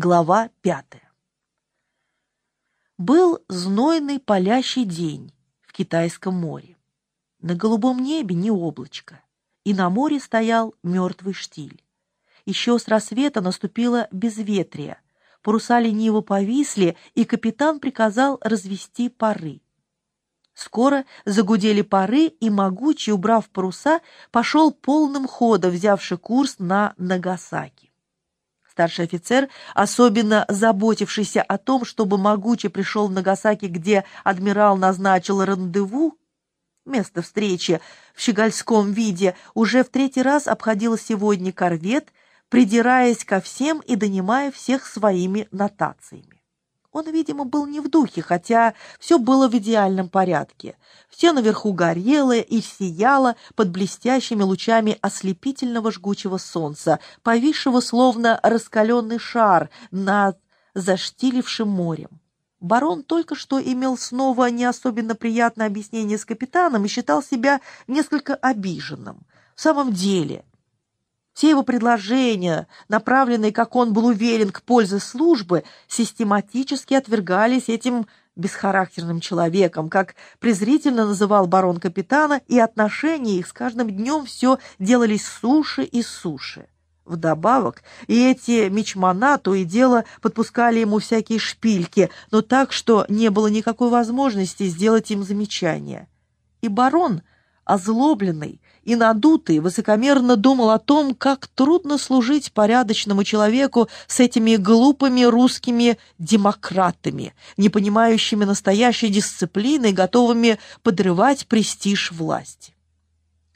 Глава пятая. Был знойный палящий день в Китайском море. На голубом небе не облачко, и на море стоял мертвый штиль. Еще с рассвета наступило безветрие, паруса лениво повисли, и капитан приказал развести пары. Скоро загудели пары, и могучий, убрав паруса, пошел полным ходом, взявший курс на Нагасаки. Старший офицер, особенно заботившийся о том, чтобы Могучий пришел в Нагасаки, где адмирал назначил рандеву, место встречи в щегольском виде, уже в третий раз обходил сегодня корвет, придираясь ко всем и донимая всех своими нотациями. Он, видимо, был не в духе, хотя все было в идеальном порядке. Все наверху горело и сияло под блестящими лучами ослепительного жгучего солнца, повисшего словно раскаленный шар над заштилившим морем. Барон только что имел снова не особенно приятное объяснение с капитаном и считал себя несколько обиженным. В самом деле, все его предложения, направленные, как он был уверен, к пользе службы, систематически отвергались этим бесхарактерным человеком, как презрительно называл барон капитана, и отношения их с каждым днем все делались суше и суше. Вдобавок, и эти мечмана то и дело подпускали ему всякие шпильки, но так, что не было никакой возможности сделать им замечания. И барон, озлобленный, и надутый высокомерно думал о том, как трудно служить порядочному человеку с этими глупыми русскими демократами, не понимающими настоящей дисциплины и готовыми подрывать престиж власти.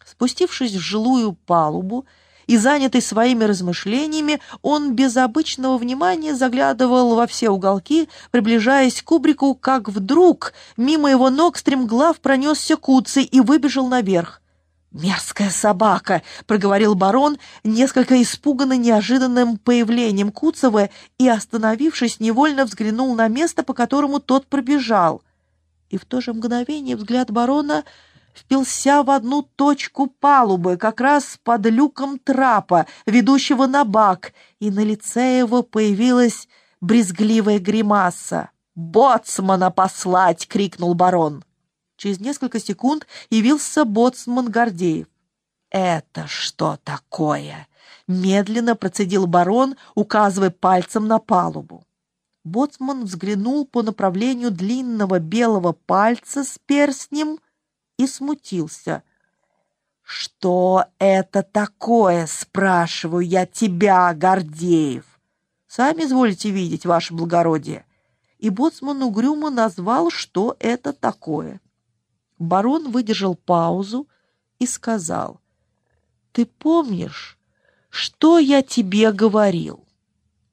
Спустившись в жилую палубу и занятый своими размышлениями, он без обычного внимания заглядывал во все уголки, приближаясь к кубрику, как вдруг мимо его ног стремглав пронесся Куцый и выбежал наверх. «Мерзкая собака!» — проговорил барон, несколько испуганный неожиданным появлением Куцева и, остановившись, невольно взглянул на место, по которому тот пробежал. И в то же мгновение взгляд барона впился в одну точку палубы, как раз под люком трапа, ведущего на бак, и на лице его появилась брезгливая гримаса. «Боцмана послать!» — крикнул барон. Через несколько секунд явился боцман Гордеев. «Это что такое?» — медленно процедил барон, указывая пальцем на палубу. Боцман взглянул по направлению длинного белого пальца с перстнем и смутился. «Что это такое?» — спрашиваю я тебя, Гордеев. «Сами изволите видеть, ваше благородие». И боцман угрюмо назвал, что это такое. Барон выдержал паузу и сказал, «Ты помнишь, что я тебе говорил?»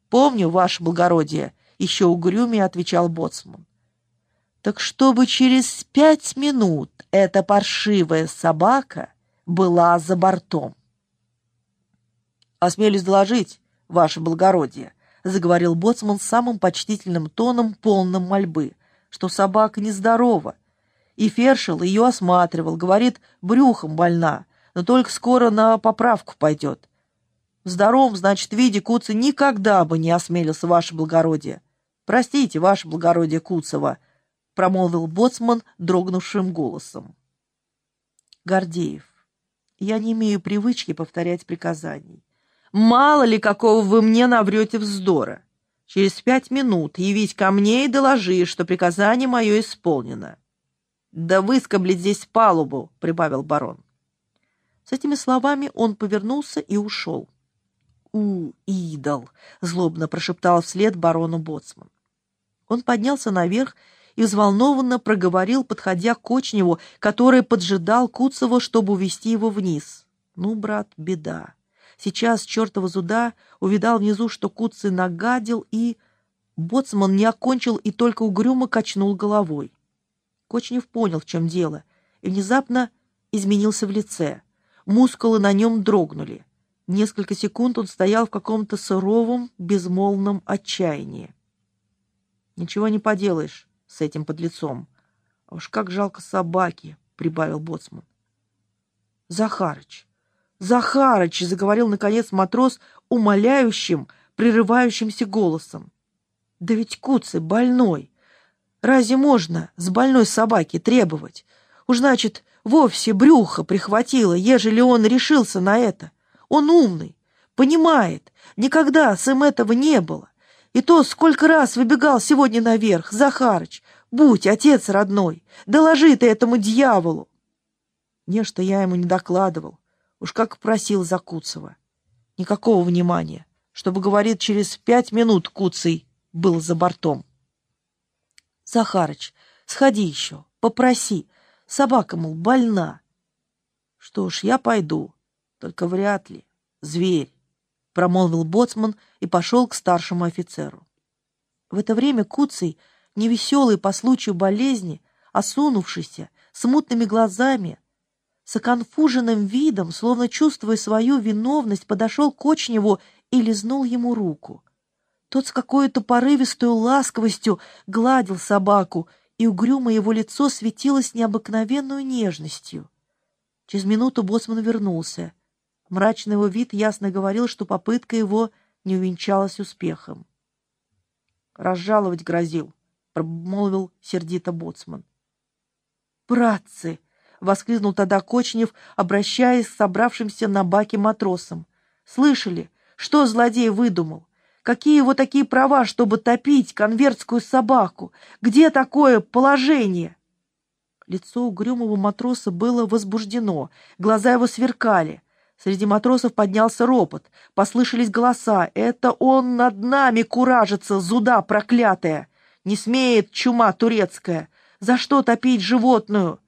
«Помню, ваше благородие», — еще угрюмее отвечал боцман. «Так чтобы через пять минут эта паршивая собака была за бортом». «Осмелюсь доложить, ваше благородие», — заговорил боцман самым почтительным тоном, полным мольбы, «что собака нездорова, и Фершел ее осматривал, говорит, брюхом больна, но только скоро на поправку пойдет. В здоровом, значит, виде Куца никогда бы не осмелился, ваше благородие. Простите, ваше благородие Куцева, промолвил боцман дрогнувшим голосом. Гордеев, я не имею привычки повторять приказаний. Мало ли, какого вы мне наврете вздора. Через пять минут явись ко мне и доложи, что приказание мое исполнено. «Да выскоблить здесь палубу», — прибавил барон. С этими словами он повернулся и ушел. «У, идол!» — злобно прошептал вслед барону Боцман. Он поднялся наверх и взволнованно проговорил, подходя к Кочневу, который поджидал Куцева, чтобы увести его вниз. «Ну, брат, беда. Сейчас чертова зуда увидал внизу, что Куцый нагадил, и...» Боцман не окончил и только угрюмо качнул головой. Кочнев понял, в чем дело, и внезапно изменился в лице. Мускулы на нем дрогнули. Несколько секунд он стоял в каком-то суровом, безмолвном отчаянии. «Ничего не поделаешь с этим подлецом. А уж как жалко собаки!» — прибавил боцман. «Захарыч! Захарыч!» — заговорил, наконец, матрос умоляющим, прерывающимся голосом. «Да ведь Куцый больной! Разве можно с больной собаки требовать? Уж, значит, вовсе брюхо прихватило, ежели он решился на это. Он умный, понимает, никогда с им этого не было. И то, сколько раз выбегал сегодня наверх, Захарыч, будь отец родной, доложи ты этому дьяволу. Нечто я ему не докладывал, уж как просил за Куцева. Никакого внимания, чтобы, говорит, через пять минут Куцый был за бортом. Захарыч, сходи еще, попроси, собака, мол, больна. Что ж, я пойду, только вряд ли, зверь промолвил боцман и пошел к старшему офицеру. В это время Куций, невеселый по случаю болезни, осунувшийся, с мутными глазами, с оконфуженным видом, словно чувствуя свою виновность, подошел к Кочневу и лизнул ему руку. Тот с какой-то порывистой ласковостью гладил собаку, и угрюмое его лицо светилось необыкновенной нежностью. Через минуту боцман вернулся. Мрачный его вид ясно говорил, что попытка его не увенчалась успехом. «Разжаловать грозил», — промолвил сердито боцман. «Братцы!» — воскликнул тогда Кочнев, обращаясь к собравшимся на баке матросам. «Слышали, что злодей выдумал? Какие его такие права, чтобы топить конвертскую собаку? Где такое положение?» Лицо угрюмого матроса было возбуждено, глаза его сверкали. Среди матросов поднялся ропот, послышались голоса. «Это он над нами куражится, зуда проклятая! Не смеет чума турецкая! За что топить животную?»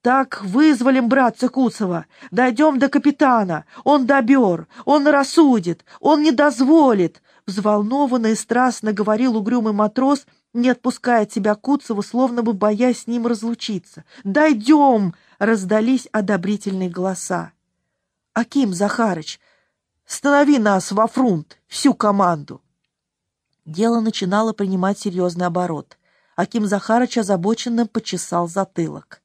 «Так вызволим братца Куцева, дойдем до капитана, он добер, он рассудит, он не дозволит!» Взволнованно и страстно говорил угрюмый матрос, не отпуская от себя Куцева, словно бы боясь с ним разлучиться. «Дойдем!» — раздались одобрительные голоса. Аким Захарыч, станови нас во фрунт, всю команду. Дело начинало принимать серьезный оборот. Аким Захарыч озабоченно почесал затылок.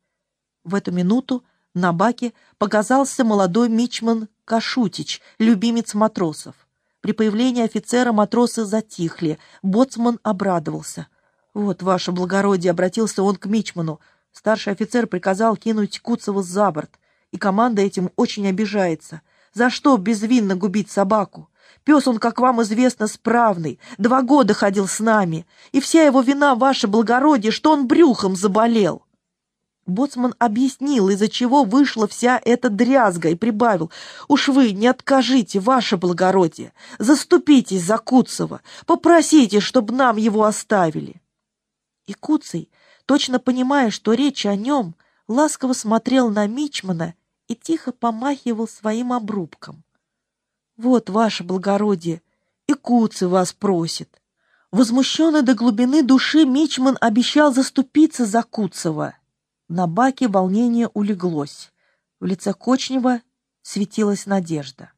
В эту минуту на баке показался молодой мичман Кашутич, любимец матросов. При появлении офицера матросы затихли. Боцман обрадовался. «Вот, ваше благородие!» — обратился он к мичману. Старший офицер приказал кинуть Куцева за борт и команда этим очень обижается. За что безвинно губить собаку? Пес он, как вам известно, справный, два года ходил с нами, и вся его вина, ваше благородие, что он брюхом заболел». Боцман объяснил, из-за чего вышла вся эта дрязга, и прибавил, «Уж вы не откажите, ваше благородие, заступитесь за Куцева, попросите, чтобы нам его оставили». И Куцый, точно понимая, что речь о нем, ласково смотрел на Мичмана и тихо помахивал своим обрубком. «Вот, ваше благородие, и Куцы вас просит». Возмущенный до глубины души, Мичман обещал заступиться за Куцева. На баке волнение улеглось. В лице Кочнева светилась надежда.